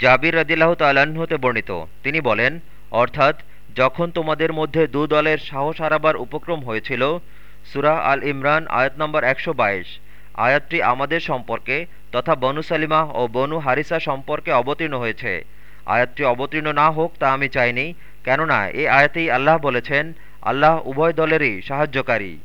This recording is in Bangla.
জাবির রদিল্লাহ হতে বর্ণিত। তিনি বলেন, অর্থাৎ, যখন তোমাদের মধ্যে দু দলের সাহস হারাবার উপক্রম হয়েছিল, সুরা আল ইমরান আয়াত নম্বর একশো বাইশ, আয়াতটি আমাদের সম্পর্কে তথা বনু সালিমা ও বনু হারিসা সম্পর্কে অবতীর্ণ হয়েছে। আয়াতটি অবতীর্ণ না হোক তা আমি চাইনি, কেননা এ আয়াতেই আল্লাহ বলেছেন, আল্লাহ উভয় দলেরই সাহায্যকারী।